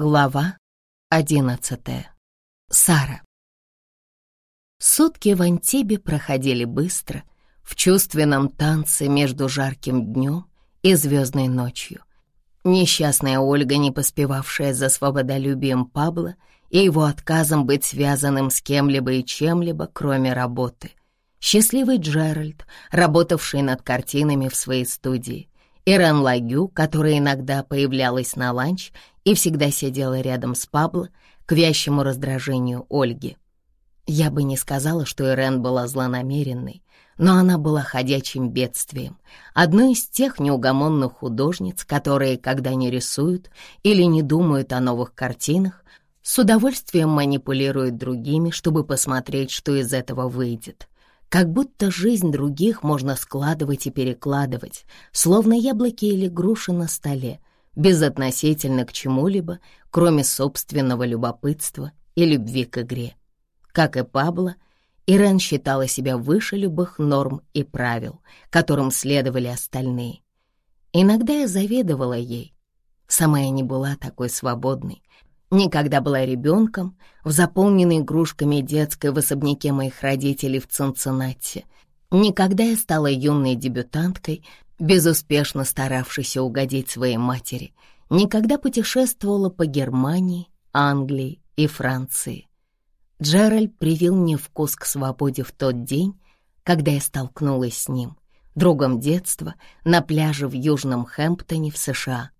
Глава одиннадцатая. Сара. Сутки в Антибе проходили быстро, в чувственном танце между жарким днем и звездной ночью. Несчастная Ольга, не поспевавшая за свободолюбием Пабло и его отказом быть связанным с кем-либо и чем-либо, кроме работы. Счастливый Джеральд, работавший над картинами в своей студии. Ирен Лагю, которая иногда появлялась на ланч и всегда сидела рядом с Пабло к вящему раздражению Ольги. Я бы не сказала, что Ирен была злонамеренной, но она была ходячим бедствием, одной из тех неугомонных художниц, которые, когда не рисуют или не думают о новых картинах, с удовольствием манипулируют другими, чтобы посмотреть, что из этого выйдет. Как будто жизнь других можно складывать и перекладывать, словно яблоки или груши на столе, безотносительно к чему-либо, кроме собственного любопытства и любви к игре. Как и Пабло, Ирен считала себя выше любых норм и правил, которым следовали остальные. Иногда я завидовала ей. Сама я не была такой свободной. Никогда была ребенком, в заполненной игрушками детской в особняке моих родителей в Цинциннати. Никогда я стала юной дебютанткой, безуспешно старавшейся угодить своей матери, никогда путешествовала по Германии, Англии и Франции. Джеральд привил мне вкус к свободе в тот день, когда я столкнулась с ним, другом детства, на пляже в Южном Хэмптоне в США.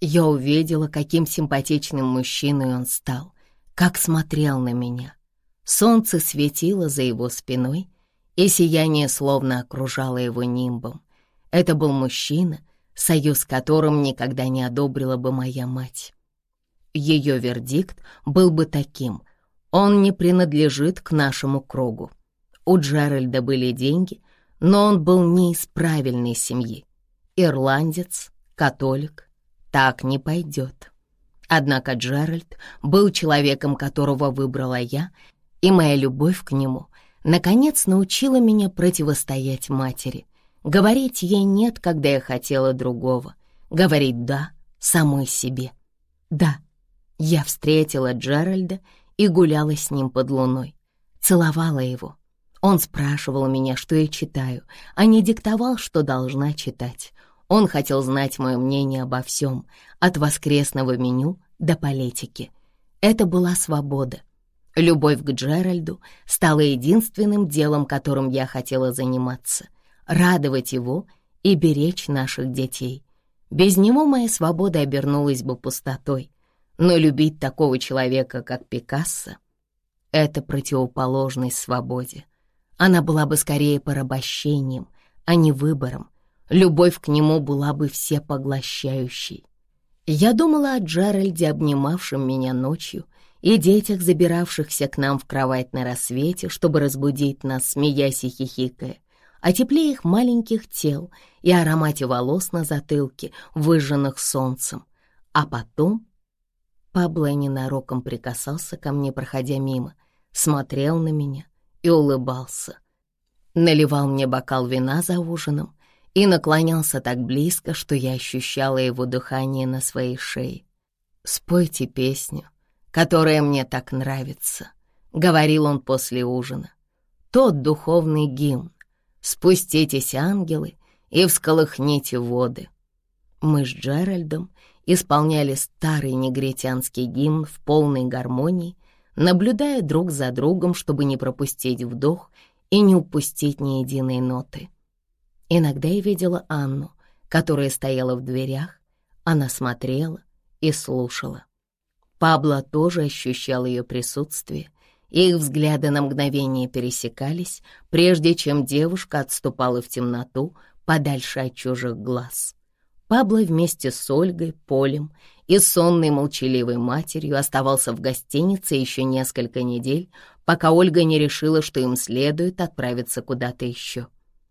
Я увидела, каким симпатичным мужчиной он стал, как смотрел на меня. Солнце светило за его спиной, и сияние словно окружало его нимбом. Это был мужчина, союз с которым никогда не одобрила бы моя мать. Ее вердикт был бы таким — он не принадлежит к нашему кругу. У Джеральда были деньги, но он был не из правильной семьи. Ирландец, католик, так не пойдет. Однако Джеральд был человеком, которого выбрала я, и моя любовь к нему наконец научила меня противостоять матери, Говорить ей «нет», когда я хотела другого. Говорить «да» самой себе. Да, я встретила Джеральда и гуляла с ним под луной. Целовала его. Он спрашивал меня, что я читаю, а не диктовал, что должна читать. Он хотел знать мое мнение обо всем, от воскресного меню до политики. Это была свобода. Любовь к Джеральду стала единственным делом, которым я хотела заниматься — радовать его и беречь наших детей. Без него моя свобода обернулась бы пустотой, но любить такого человека, как Пикассо, это противоположность свободе. Она была бы скорее порабощением, а не выбором. Любовь к нему была бы всепоглощающей. Я думала о Джеральде, обнимавшем меня ночью, и детях, забиравшихся к нам в кровать на рассвете, чтобы разбудить нас, смеясь и хихикая, о тепле их маленьких тел и аромате волос на затылке, выжженных солнцем. А потом Пабло ненароком прикасался ко мне, проходя мимо, смотрел на меня и улыбался. Наливал мне бокал вина за ужином и наклонялся так близко, что я ощущала его дыхание на своей шее. «Спойте песню, которая мне так нравится», — говорил он после ужина. «Тот духовный гимн, Спуститесь, ангелы, и всколыхните воды. Мы с Джеральдом исполняли старый негритянский гимн в полной гармонии, наблюдая друг за другом, чтобы не пропустить вдох и не упустить ни единой ноты. Иногда я видела Анну, которая стояла в дверях, она смотрела и слушала. Пабло тоже ощущал ее присутствие их взгляды на мгновение пересекались, прежде чем девушка отступала в темноту подальше от чужих глаз. Пабло вместе с Ольгой, Полем и сонной молчаливой матерью оставался в гостинице еще несколько недель, пока Ольга не решила, что им следует отправиться куда-то еще.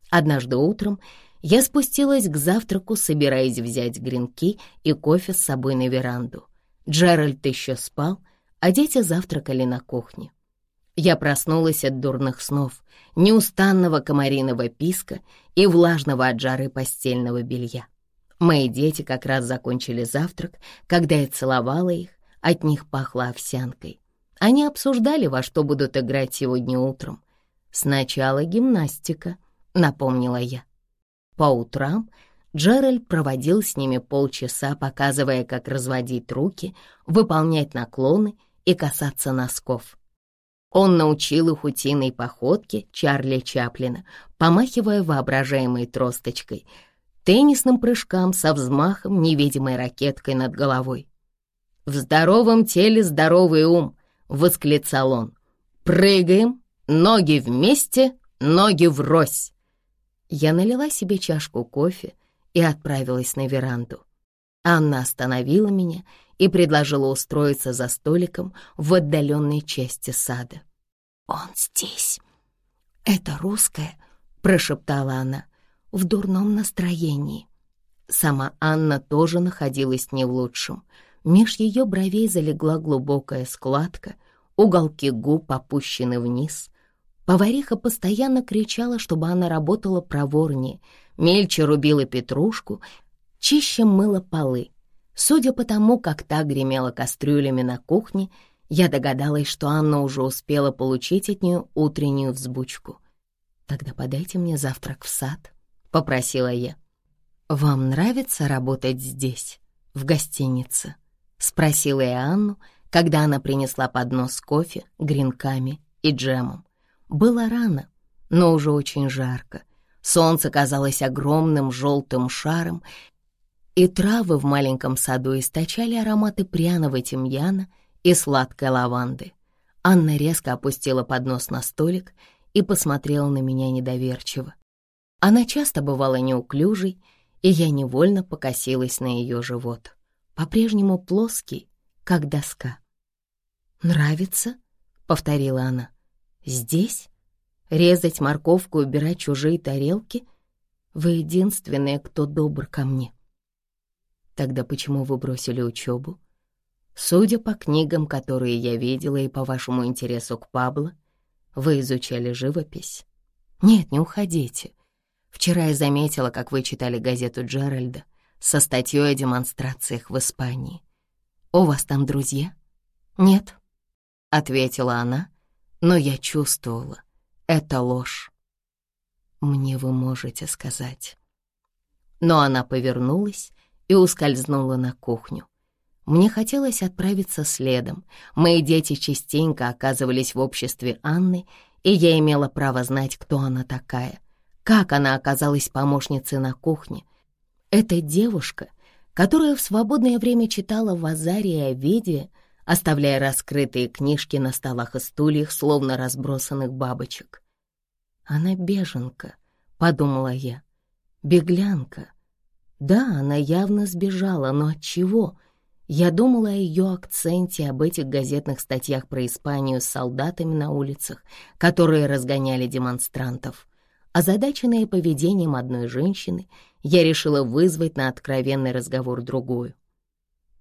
Однажды утром я спустилась к завтраку, собираясь взять гренки и кофе с собой на веранду. Джеральд еще спал, а дети завтракали на кухне. Я проснулась от дурных снов, неустанного комариного писка и влажного от жары постельного белья. Мои дети как раз закончили завтрак, когда я целовала их, от них пахло овсянкой. Они обсуждали, во что будут играть сегодня утром. «Сначала гимнастика», — напомнила я. По утрам Джеральд проводил с ними полчаса, показывая, как разводить руки, выполнять наклоны и касаться носков. Он научил их утиной походке Чарли Чаплина, помахивая воображаемой тросточкой, теннисным прыжкам со взмахом невидимой ракеткой над головой. «В здоровом теле здоровый ум», — восклицал он. «Прыгаем, ноги вместе, ноги врозь». Я налила себе чашку кофе и отправилась на веранду. Анна остановила меня и предложила устроиться за столиком в отдаленной части сада. «Он здесь!» «Это русская», — прошептала она, в дурном настроении. Сама Анна тоже находилась не в лучшем. Меж ее бровей залегла глубокая складка, уголки губ опущены вниз. Повариха постоянно кричала, чтобы она работала проворнее, мельче рубила петрушку, чище мыла полы. Судя по тому, как та гремела кастрюлями на кухне, я догадалась, что Анна уже успела получить от нее утреннюю взбучку. «Тогда подайте мне завтрак в сад», — попросила я. «Вам нравится работать здесь, в гостинице?» — спросила я Анну, когда она принесла поднос кофе, гренками и джемом. Было рано, но уже очень жарко. Солнце казалось огромным желтым шаром, и травы в маленьком саду источали ароматы пряного тимьяна и сладкой лаванды. Анна резко опустила поднос на столик и посмотрела на меня недоверчиво. Она часто бывала неуклюжей, и я невольно покосилась на ее живот, по-прежнему плоский, как доска. «Нравится?» — повторила она. «Здесь? Резать морковку и убирать чужие тарелки? Вы единственные, кто добр ко мне». Тогда почему вы бросили учебу? Судя по книгам, которые я видела, и по вашему интересу к Пабло, вы изучали живопись. Нет, не уходите. Вчера я заметила, как вы читали газету Джеральда со статьей о демонстрациях в Испании. У вас там друзья? Нет, — ответила она, но я чувствовала, это ложь. Мне вы можете сказать. Но она повернулась и ускользнула на кухню. Мне хотелось отправиться следом. Мои дети частенько оказывались в обществе Анны, и я имела право знать, кто она такая, как она оказалась помощницей на кухне. Эта девушка, которая в свободное время читала в Азаре и Овидии, оставляя раскрытые книжки на столах и стульях, словно разбросанных бабочек. «Она беженка», — подумала я, — «беглянка». Да, она явно сбежала, но от чего? Я думала о ее акценте, об этих газетных статьях про Испанию с солдатами на улицах, которые разгоняли демонстрантов. Озадаченная поведением одной женщины, я решила вызвать на откровенный разговор другую.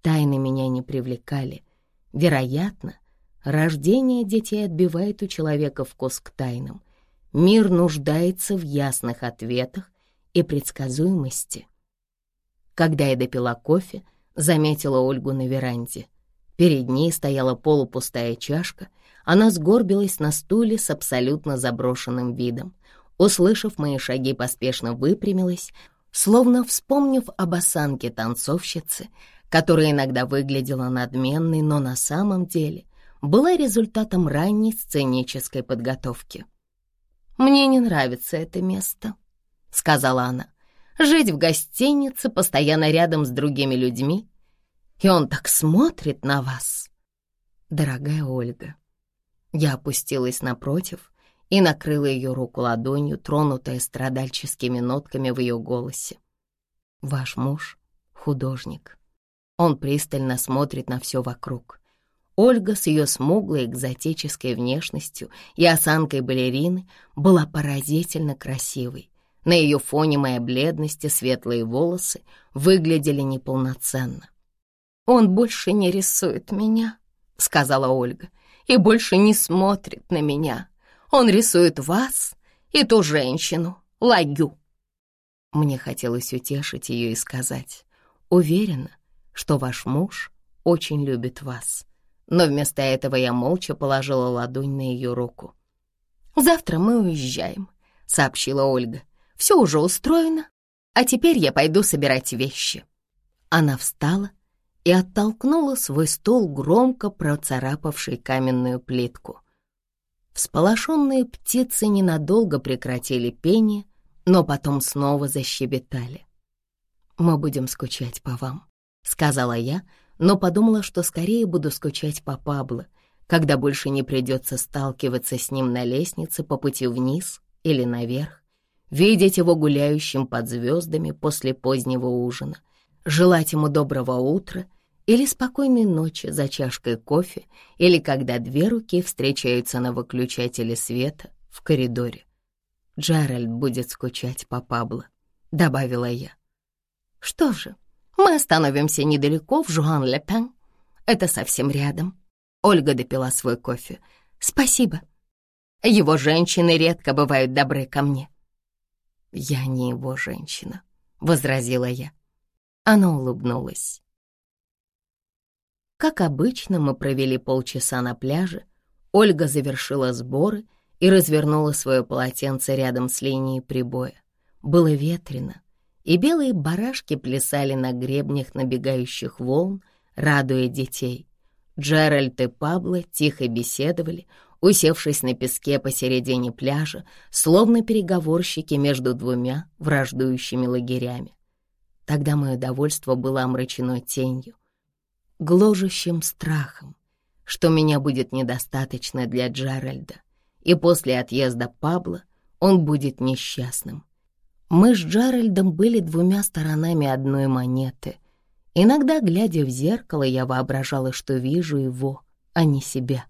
Тайны меня не привлекали. Вероятно, рождение детей отбивает у человека вкус к тайнам. Мир нуждается в ясных ответах и предсказуемости. Когда я допила кофе, заметила Ольгу на веранде. Перед ней стояла полупустая чашка, она сгорбилась на стуле с абсолютно заброшенным видом. Услышав мои шаги, поспешно выпрямилась, словно вспомнив об осанке танцовщицы, которая иногда выглядела надменной, но на самом деле была результатом ранней сценической подготовки. «Мне не нравится это место», — сказала она жить в гостинице, постоянно рядом с другими людьми. И он так смотрит на вас. Дорогая Ольга, я опустилась напротив и накрыла ее руку ладонью, тронутая страдальческими нотками в ее голосе. Ваш муж — художник. Он пристально смотрит на все вокруг. Ольга с ее смуглой экзотической внешностью и осанкой балерины была поразительно красивой. На ее фоне моя бледность и светлые волосы выглядели неполноценно. «Он больше не рисует меня», — сказала Ольга, «и больше не смотрит на меня. Он рисует вас и ту женщину, Лагю». Мне хотелось утешить ее и сказать, «Уверена, что ваш муж очень любит вас. Но вместо этого я молча положила ладонь на ее руку. «Завтра мы уезжаем», — сообщила Ольга. «Все уже устроено, а теперь я пойду собирать вещи». Она встала и оттолкнула свой стол, громко процарапавший каменную плитку. Всполошенные птицы ненадолго прекратили пение, но потом снова защебетали. «Мы будем скучать по вам», — сказала я, но подумала, что скорее буду скучать по Пабло, когда больше не придется сталкиваться с ним на лестнице по пути вниз или наверх, видеть его гуляющим под звездами после позднего ужина, желать ему доброго утра или спокойной ночи за чашкой кофе, или когда две руки встречаются на выключателе света в коридоре. Джеральд будет скучать по Пабло, добавила я. Что же, мы остановимся недалеко в Жуан-Ле-Пен. Это совсем рядом. Ольга допила свой кофе. Спасибо. Его женщины редко бывают добры ко мне. Я не его женщина, возразила я. Она улыбнулась. Как обычно, мы провели полчаса на пляже. Ольга завершила сборы и развернула свое полотенце рядом с линией прибоя. Было ветрено, и белые барашки плясали на гребнях набегающих волн, радуя детей. Джеральд и Пабло тихо беседовали, усевшись на песке посередине пляжа, словно переговорщики между двумя враждующими лагерями. Тогда мое довольство было омрачено тенью, гложущим страхом, что меня будет недостаточно для Джеральда, и после отъезда Пабло он будет несчастным. Мы с Джеральдом были двумя сторонами одной монеты. Иногда, глядя в зеркало, я воображала, что вижу его, а не себя.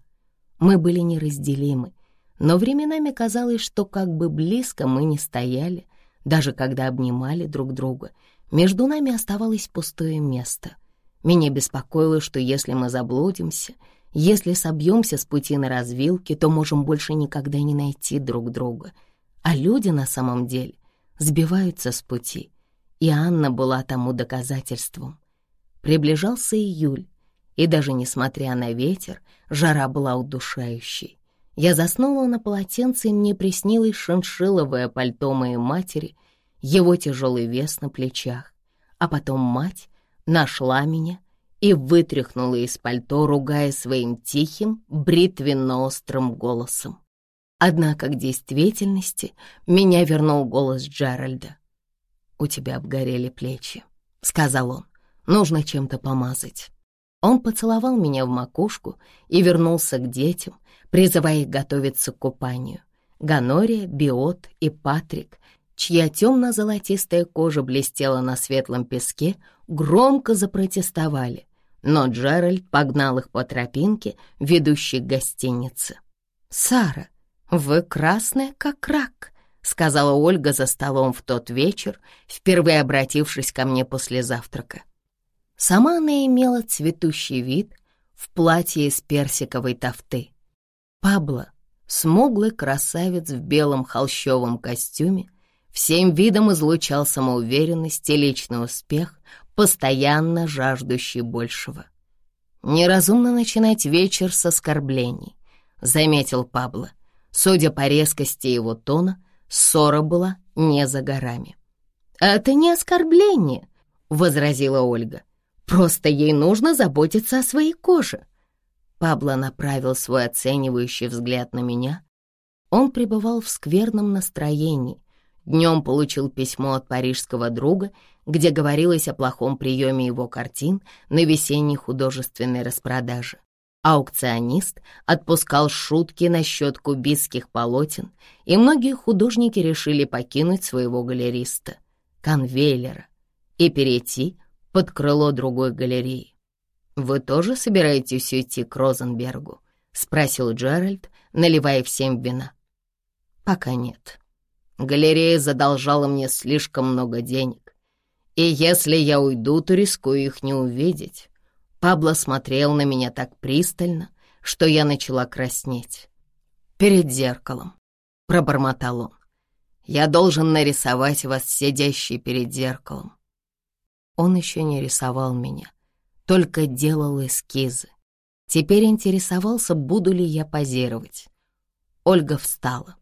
Мы были неразделимы, но временами казалось, что как бы близко мы не стояли, даже когда обнимали друг друга, между нами оставалось пустое место. Меня беспокоило, что если мы заблудимся, если собьемся с пути на развилке, то можем больше никогда не найти друг друга. А люди на самом деле сбиваются с пути, и Анна была тому доказательством. Приближался июль, и даже несмотря на ветер, жара была удушающей. Я заснула на полотенце, и мне приснилось шиншилловое пальто моей матери, его тяжелый вес на плечах. А потом мать нашла меня и вытряхнула из пальто, ругая своим тихим, бритвенно-острым голосом. Однако к действительности меня вернул голос Джеральда. «У тебя обгорели плечи», — сказал он. «Нужно чем-то помазать». Он поцеловал меня в макушку и вернулся к детям, призывая их готовиться к купанию. Ганория, Биот и Патрик, чья темно-золотистая кожа блестела на светлом песке, громко запротестовали, но Джеральд погнал их по тропинке, ведущей к гостинице. «Сара, «Вы красная, как рак», — сказала Ольга за столом в тот вечер, впервые обратившись ко мне после завтрака. Сама она имела цветущий вид в платье из персиковой тофты. Пабло, смуглый красавец в белом холщовом костюме, всем видом излучал самоуверенность и личный успех, постоянно жаждущий большего. «Неразумно начинать вечер с оскорблений», — заметил Пабло. Судя по резкости его тона, ссора была не за горами. «Это не оскорбление», — возразила Ольга. «Просто ей нужно заботиться о своей коже». Пабло направил свой оценивающий взгляд на меня. Он пребывал в скверном настроении. Днем получил письмо от парижского друга, где говорилось о плохом приеме его картин на весенней художественной распродаже. Аукционист отпускал шутки насчет кубистских полотен, и многие художники решили покинуть своего галериста, конвейлера, и перейти под крыло другой галереи. «Вы тоже собираетесь уйти к Розенбергу?» — спросил Джеральд, наливая всем вина. «Пока нет. Галерея задолжала мне слишком много денег, и если я уйду, то рискую их не увидеть». Пабло смотрел на меня так пристально, что я начала краснеть. «Перед зеркалом», — пробормотал он. «Я должен нарисовать вас, сидящий перед зеркалом». Он еще не рисовал меня, только делал эскизы. Теперь интересовался, буду ли я позировать. Ольга встала.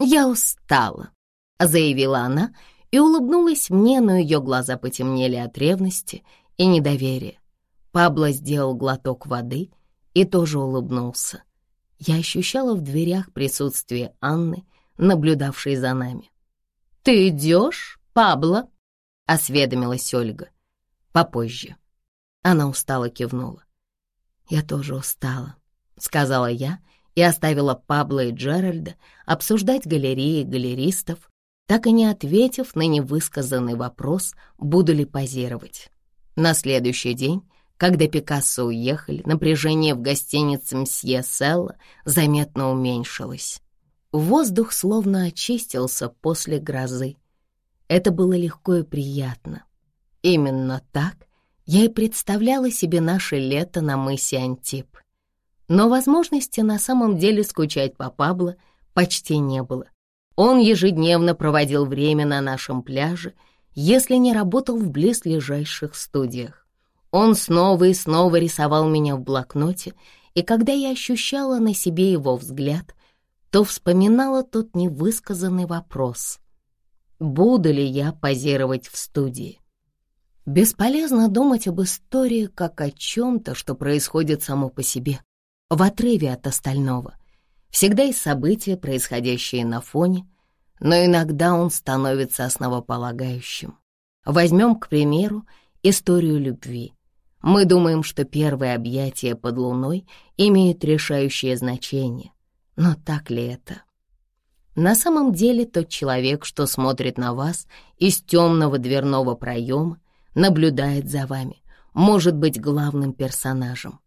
«Я устала», — заявила она и улыбнулась мне, но ее глаза потемнели от ревности и недоверия. Пабло сделал глоток воды и тоже улыбнулся. Я ощущала в дверях присутствие Анны, наблюдавшей за нами. «Ты идешь, Пабло?» — осведомилась Ольга. «Попозже». Она устало кивнула. «Я тоже устала», — сказала я и оставила Пабло и Джеральда обсуждать галереи галеристов, так и не ответив на невысказанный вопрос, буду ли позировать. На следующий день, когда Пикассо уехали, напряжение в гостинице «Мсье Селла» заметно уменьшилось. Воздух словно очистился после грозы. Это было легко и приятно. Именно так я и представляла себе наше лето на мысе Антип. Но возможности на самом деле скучать по Пабло почти не было. Он ежедневно проводил время на нашем пляже, если не работал в близлежащих студиях. Он снова и снова рисовал меня в блокноте, и когда я ощущала на себе его взгляд, то вспоминала тот невысказанный вопрос. Буду ли я позировать в студии? Бесполезно думать об истории как о чем-то, что происходит само по себе, в отрыве от остального — Всегда есть события, происходящие на фоне, но иногда он становится основополагающим. Возьмем, к примеру, историю любви. Мы думаем, что первое объятие под луной имеет решающее значение. Но так ли это? На самом деле тот человек, что смотрит на вас из темного дверного проема, наблюдает за вами, может быть главным персонажем.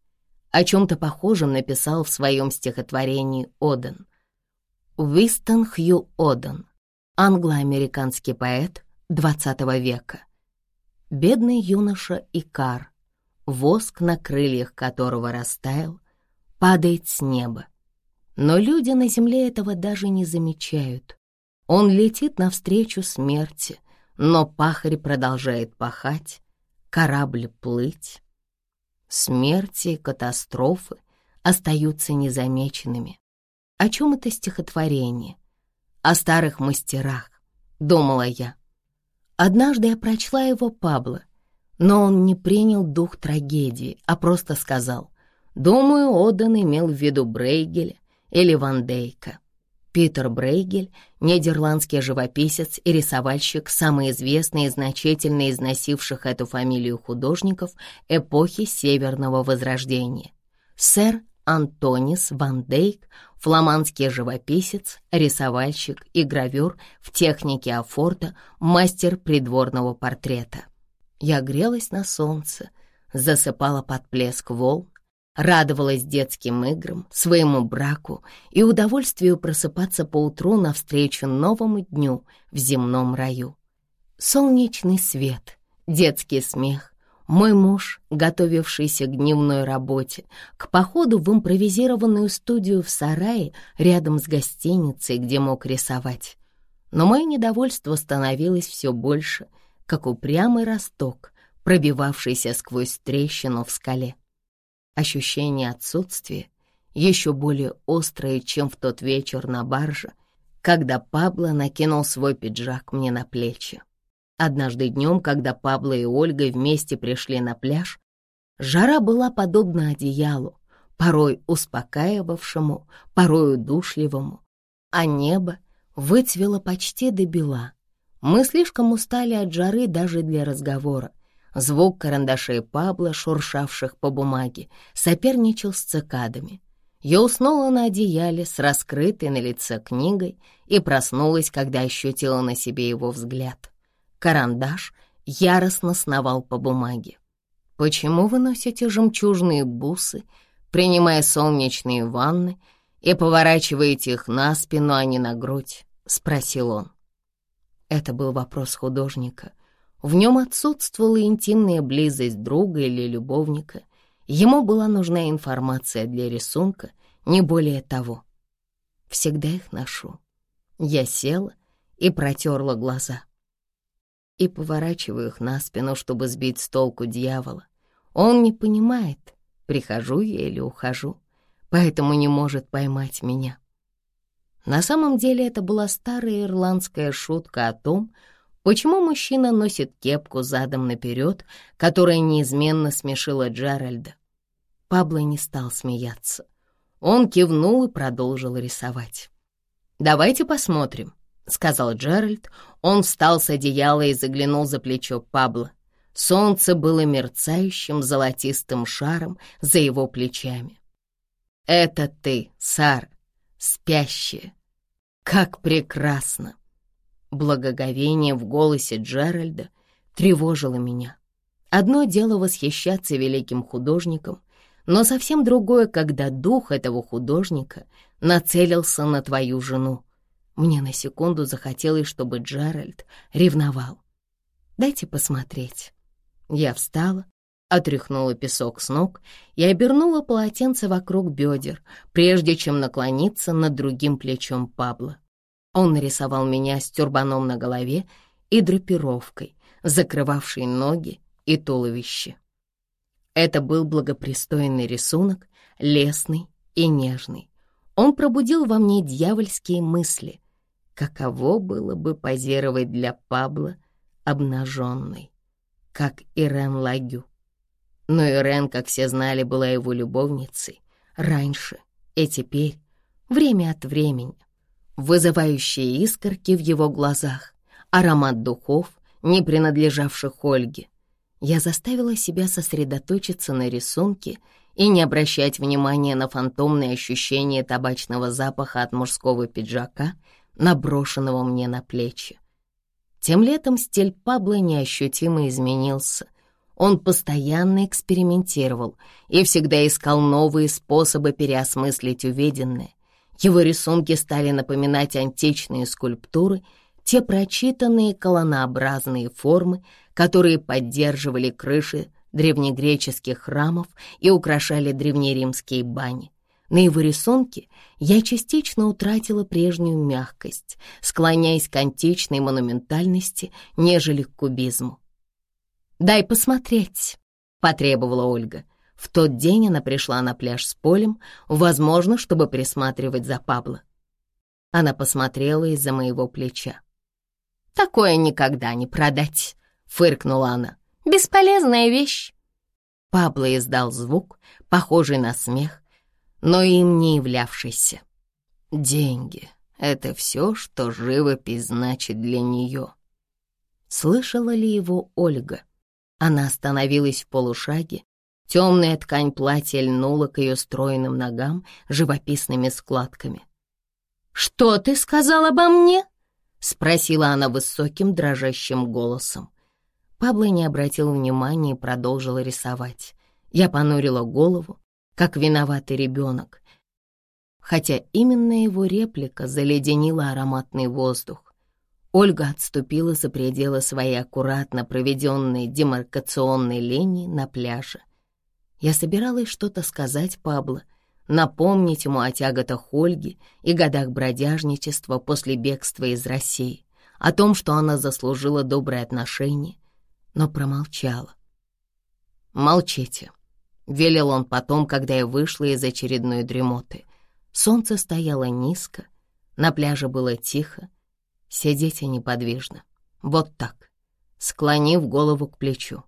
О чем-то похожем написал в своем стихотворении Оден. Уистон Хью Оден, англо-американский поэт XX века. Бедный юноша Икар, воск на крыльях которого растаял, падает с неба. Но люди на земле этого даже не замечают. Он летит навстречу смерти, но пахарь продолжает пахать, корабль плыть смерти, катастрофы остаются незамеченными. О чем это стихотворение? О старых мастерах, думала я. Однажды я прочла его Пабло, но он не принял дух трагедии, а просто сказал, думаю, Одан имел в виду Брейгеля или Ван Дейка. Питер Брейгель, нидерландский живописец и рисовальщик, самый известный и значительный из носивших эту фамилию художников эпохи Северного Возрождения. Сэр Антонис Ван Дейк, фламандский живописец, рисовальщик и гравюр в технике афорта, мастер придворного портрета. Я грелась на солнце, засыпала под плеск волн, радовалась детским играм, своему браку и удовольствию просыпаться поутру навстречу новому дню в земном раю. Солнечный свет, детский смех, мой муж, готовившийся к дневной работе, к походу в импровизированную студию в сарае рядом с гостиницей, где мог рисовать. Но мое недовольство становилось все больше, как упрямый росток, пробивавшийся сквозь трещину в скале. Ощущение отсутствия еще более острое, чем в тот вечер на барже, когда Пабло накинул свой пиджак мне на плечи. Однажды днем, когда Пабло и Ольга вместе пришли на пляж, жара была подобна одеялу, порой успокаивавшему, порой удушливому, а небо выцвело почти до бела. Мы слишком устали от жары даже для разговора, Звук карандашей Пабло, шуршавших по бумаге, соперничал с цикадами. Я уснула на одеяле с раскрытой на лице книгой и проснулась, когда ощутила на себе его взгляд. Карандаш яростно сновал по бумаге. «Почему вы носите жемчужные бусы, принимая солнечные ванны и поворачиваете их на спину, а не на грудь?» — спросил он. Это был вопрос художника, в нем отсутствовала интимная близость друга или любовника. Ему была нужна информация для рисунка, не более того. Всегда их ношу. Я села и протерла глаза. И поворачиваю их на спину, чтобы сбить с толку дьявола. Он не понимает, прихожу я или ухожу, поэтому не может поймать меня. На самом деле это была старая ирландская шутка о том, почему мужчина носит кепку задом наперед, которая неизменно смешила Джеральда. Пабло не стал смеяться. Он кивнул и продолжил рисовать. «Давайте посмотрим», — сказал Джеральд. Он встал с одеяла и заглянул за плечо Пабло. Солнце было мерцающим золотистым шаром за его плечами. «Это ты, Сара, спящая, как прекрасно!» Благоговение в голосе Джеральда тревожило меня. Одно дело восхищаться великим художником, но совсем другое, когда дух этого художника нацелился на твою жену. Мне на секунду захотелось, чтобы Джеральд ревновал. «Дайте посмотреть». Я встала, отряхнула песок с ног и обернула полотенце вокруг бедер, прежде чем наклониться над другим плечом Пабло. Он нарисовал меня с тюрбаном на голове и драпировкой, закрывавшей ноги и туловище. Это был благопристойный рисунок, лесный и нежный. Он пробудил во мне дьявольские мысли. Каково было бы позировать для Пабло обнаженной, как Ирен Лагю. Но Ирен, как все знали, была его любовницей раньше и теперь, время от времени. Вызывающие искорки в его глазах, аромат духов, не принадлежавших Ольге. Я заставила себя сосредоточиться на рисунке и не обращать внимания на фантомные ощущения табачного запаха от мужского пиджака, наброшенного мне на плечи. Тем летом стиль Пабло неощутимо изменился — он постоянно экспериментировал и всегда искал новые способы переосмыслить увиденное. Его рисунки стали напоминать античные скульптуры, те прочитанные колоннообразные формы, которые поддерживали крыши древнегреческих храмов и украшали древнеримские бани. На его рисунке я частично утратила прежнюю мягкость, склоняясь к античной монументальности, нежели к кубизму. «Дай посмотреть», — потребовала Ольга. В тот день она пришла на пляж с Полем, возможно, чтобы присматривать за Пабло. Она посмотрела из-за моего плеча. «Такое никогда не продать», — фыркнула она. «Бесполезная вещь». Пабло издал звук, похожий на смех, но им не являвшийся. «Деньги — это все, что живопись значит для нее». Слышала ли его Ольга? Она остановилась в полушаге. Темная ткань платья льнула к ее стройным ногам живописными складками. «Что ты сказал обо мне?» — спросила она высоким дрожащим голосом. Пабло не обратил внимания и продолжил рисовать. Я понурила голову, как виноватый ребенок, хотя именно его реплика заледенила ароматный воздух. Ольга отступила за пределы своей аккуратно проведенной демаркационной линии на пляже. Я собиралась что-то сказать Пабло, напомнить ему о тяготах Ольги и годах бродяжничества после бегства из России, о том, что она заслужила добрые отношения, но промолчала. «Молчите», — велел он потом, когда я вышла из очередной дремоты. Солнце стояло низко, на пляже было тихо, сидите неподвижно, вот так, склонив голову к плечу.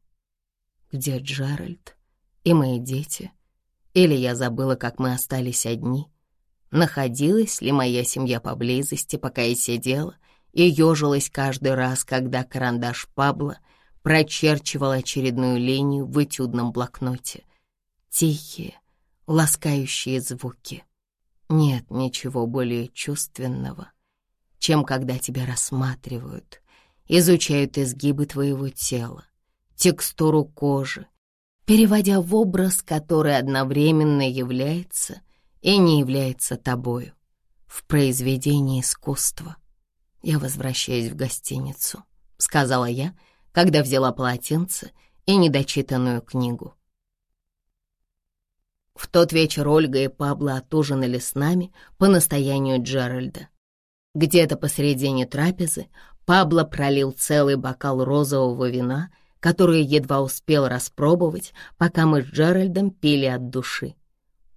Где Джеральд и мои дети? Или я забыла, как мы остались одни? Находилась ли моя семья поблизости, пока я сидела и ежилась каждый раз, когда карандаш Пабло прочерчивал очередную линию в этюдном блокноте? Тихие, ласкающие звуки. Нет ничего более чувственного — чем когда тебя рассматривают, изучают изгибы твоего тела, текстуру кожи, переводя в образ, который одновременно является и не является тобою, в произведении искусства. «Я возвращаюсь в гостиницу», — сказала я, когда взяла полотенце и недочитанную книгу. В тот вечер Ольга и Пабло отужинали с нами по настоянию Джеральда. Где-то посредине трапезы Пабло пролил целый бокал розового вина, которую едва успел распробовать, пока мы с Джеральдом пили от души.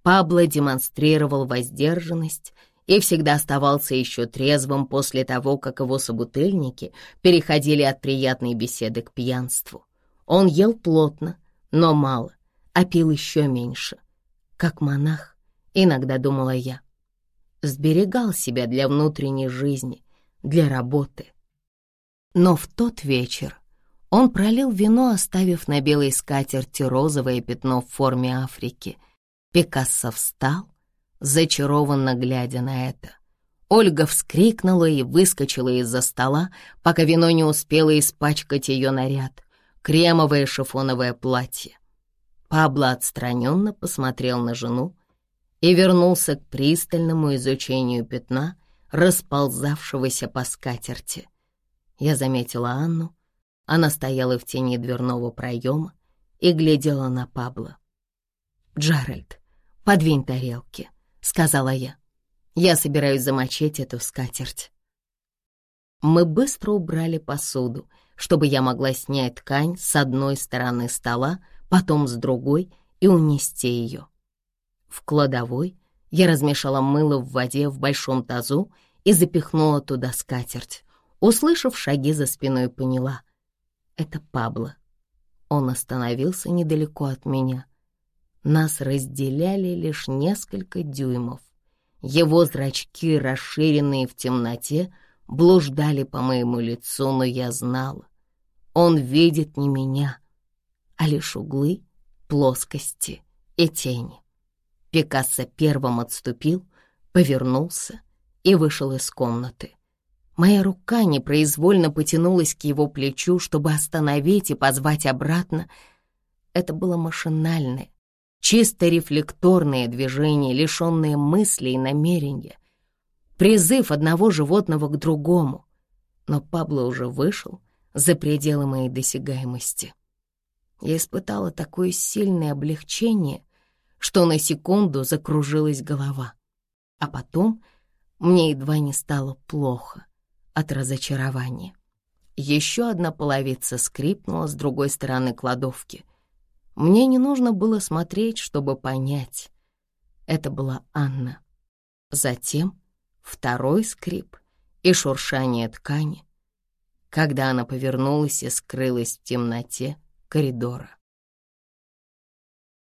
Пабло демонстрировал воздержанность и всегда оставался еще трезвым после того, как его собутыльники переходили от приятной беседы к пьянству. Он ел плотно, но мало, а пил еще меньше. Как монах, иногда думала я. Сберегал себя для внутренней жизни, для работы. Но в тот вечер он пролил вино, оставив на белой скатерти розовое пятно в форме Африки. Пикассо встал, зачарованно глядя на это. Ольга вскрикнула и выскочила из-за стола, пока вино не успело испачкать ее наряд, кремовое шифоновое платье. Пабло отстраненно посмотрел на жену и вернулся к пристальному изучению пятна, расползавшегося по скатерти. Я заметила Анну. Она стояла в тени дверного проема и глядела на Пабло. «Джеральд, подвинь тарелки», — сказала я. «Я собираюсь замочить эту скатерть». Мы быстро убрали посуду, чтобы я могла снять ткань с одной стороны стола, потом с другой и унести ее. В кладовой я размешала мыло в воде в большом тазу и запихнула туда скатерть. Услышав шаги за спиной, поняла — это Пабло. Он остановился недалеко от меня. Нас разделяли лишь несколько дюймов. Его зрачки, расширенные в темноте, блуждали по моему лицу, но я знала. Он видит не меня, а лишь углы, плоскости и тени. Пикассо первым отступил, повернулся и вышел из комнаты. Моя рука непроизвольно потянулась к его плечу, чтобы остановить и позвать обратно. Это было машинальное, чисто рефлекторное движение, лишенное мысли и намерения. Призыв одного животного к другому. Но Пабло уже вышел за пределы моей досягаемости. Я испытала такое сильное облегчение, что на секунду закружилась голова. А потом мне едва не стало плохо от разочарования. Еще одна половица скрипнула с другой стороны кладовки. Мне не нужно было смотреть, чтобы понять. Это была Анна. Затем второй скрип и шуршание ткани, когда она повернулась и скрылась в темноте коридора.